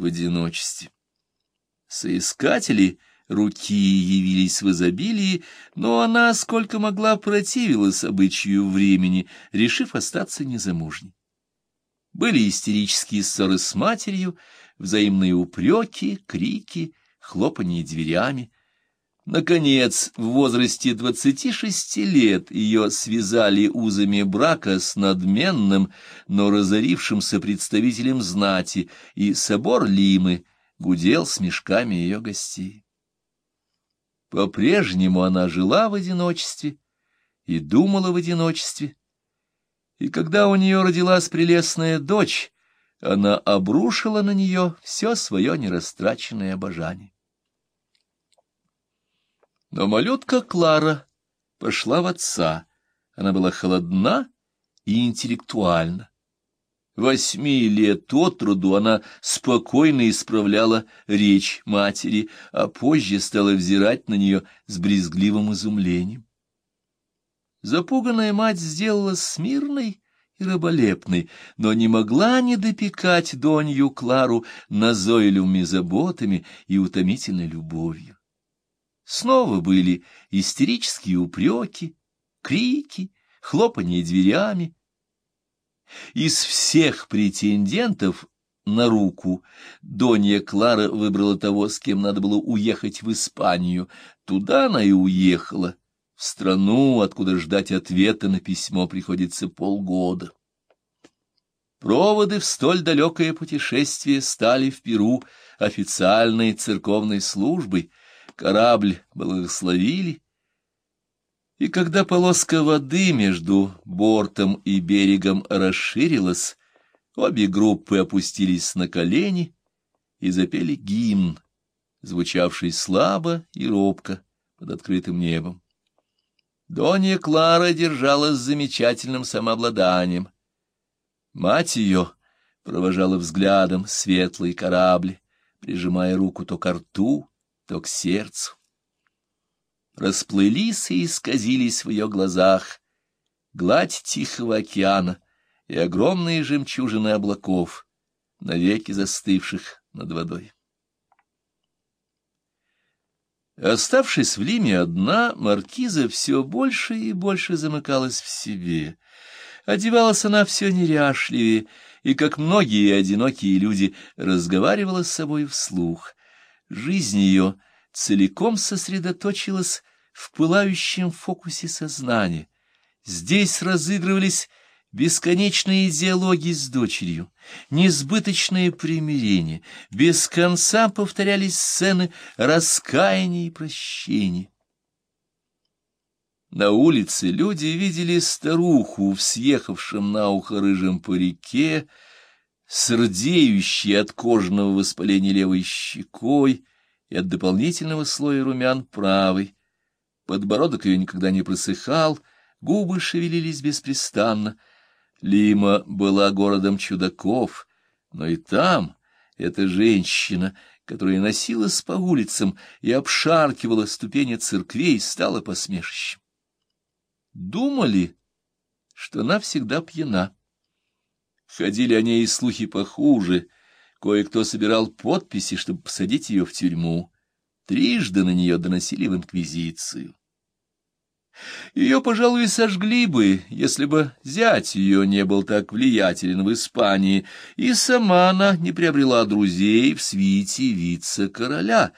в одиночестве. Соискатели руки явились в изобилии, но она, сколько могла, противилась обычаю времени, решив остаться незамужней. Были истерические ссоры с матерью, взаимные упреки, крики, хлопанье дверями. Наконец, в возрасте двадцати шести лет ее связали узами брака с надменным, но разорившимся представителем знати, и собор Лимы гудел с мешками ее гостей. По-прежнему она жила в одиночестве и думала в одиночестве, и когда у нее родилась прелестная дочь, она обрушила на нее все свое нерастраченное обожание. Но малютка Клара пошла в отца. Она была холодна и интеллектуальна. Восьми лет от роду она спокойно исправляла речь матери, а позже стала взирать на нее с брезгливым изумлением. Запуганная мать сделала смирной и раболепной, но не могла не допекать Донью Клару назойливыми заботами и утомительной любовью. Снова были истерические упреки, крики, хлопанье дверями. Из всех претендентов на руку Донья Клара выбрала того, с кем надо было уехать в Испанию. Туда она и уехала, в страну, откуда ждать ответа на письмо приходится полгода. Проводы в столь далекое путешествие стали в Перу официальной церковной службой, Корабль благословили, и когда полоска воды между бортом и берегом расширилась, обе группы опустились на колени и запели гимн, звучавший слабо и робко под открытым небом. Донья Клара держалась замечательным самообладанием. Мать ее провожала взглядом светлый корабль, прижимая руку то к рту, то к сердцу. Расплылись и исказились в ее глазах гладь Тихого океана и огромные жемчужины облаков, навеки застывших над водой. Оставшись в Лиме одна, маркиза все больше и больше замыкалась в себе. Одевалась она все неряшливее, и, как многие одинокие люди, разговаривала с собой вслух — Жизнь ее целиком сосредоточилась в пылающем фокусе сознания. Здесь разыгрывались бесконечные диалоги с дочерью, несбыточные примирения, без конца повторялись сцены раскаяния и прощения. На улице люди видели старуху в съехавшем на ухо рыжем парике, с от кожного воспаления левой щекой и от дополнительного слоя румян правой. Подбородок ее никогда не просыхал, губы шевелились беспрестанно. Лима была городом чудаков, но и там эта женщина, которая носилась по улицам и обшаркивала ступени церквей, стала посмешищем. Думали, что она всегда пьяна. Ходили о ней и слухи похуже. Кое-кто собирал подписи, чтобы посадить ее в тюрьму. Трижды на нее доносили в инквизицию. Ее, пожалуй, сожгли бы, если бы зять ее не был так влиятелен в Испании, и сама она не приобрела друзей в свите вице-короля,